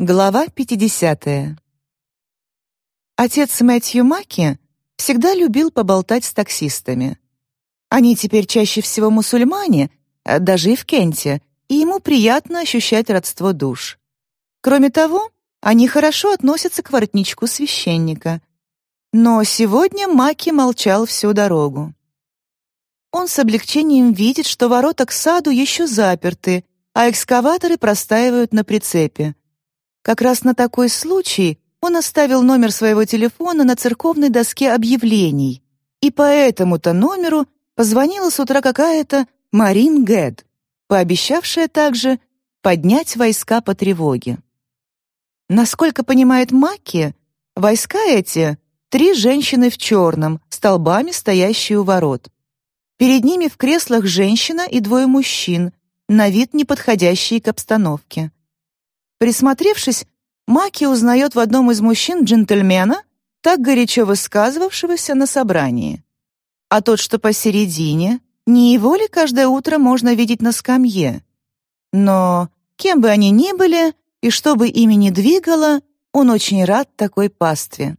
Глава 50. Отец Мэтью Маки всегда любил поболтать с таксистами. Они теперь чаще всего мусульмане, а даже и в Кенте, и ему приятно ощущать родство душ. Кроме того, они хорошо относятся к воротничку священника. Но сегодня Маки молчал всю дорогу. Он с облегчением видит, что ворота к саду еще заперты, а экскаваторы простаивают на прицепе. Как раз на такой случай он оставил номер своего телефона на церковной доске объявлений, и по этому-то номеру позвонила с утра какая-то Марин Гэд, пообещавшая также поднять войска по тревоге. Насколько понимает Маки, войска эти — три женщины в черном, столбами стоящие у ворот. Перед ними в креслах женщина и двое мужчин, на вид неподходящие к обстановке. Присмотревшись, Маки узнает в одном из мужчин джентльмена, так горячо высказывавшегося на собрании. А тот, что посередине, не его ли каждое утро можно видеть на скамье? Но, кем бы они ни были, и что бы ими ни двигало, он очень рад такой пастве.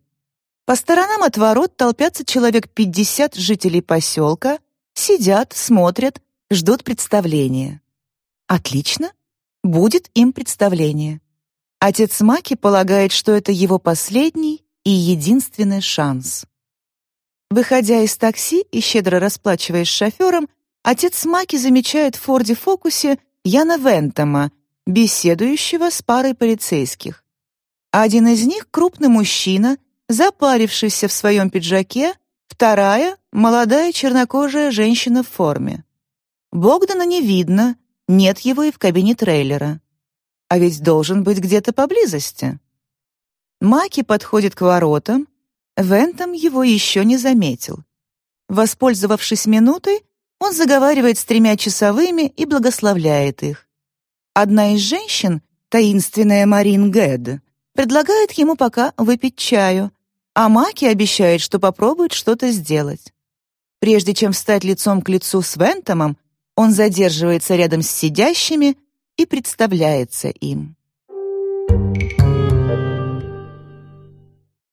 По сторонам от ворот толпятся человек пятьдесят жителей поселка, сидят, смотрят, ждут представления. Отлично будет им представление. Отец Маки полагает, что это его последний и единственный шанс. Выходя из такси и щедро расплачиваясь с шофером, отец Маки замечает в Форде Фокусе Яна Вентома, беседующего с парой полицейских. Один из них — крупный мужчина, запарившийся в своем пиджаке, вторая — молодая чернокожая женщина в форме. Богдана не видно, нет его и в кабине трейлера. А ведь должен быть где-то поблизости. Маки подходит к воротам. Вентом его еще не заметил. Воспользовавшись минутой, он заговаривает с тремя часовыми и благословляет их. Одна из женщин, таинственная Марин Гэд, предлагает ему пока выпить чаю, а Маки обещает, что попробует что-то сделать. Прежде чем встать лицом к лицу с Вентомом, он задерживается рядом с сидящими и представляется им.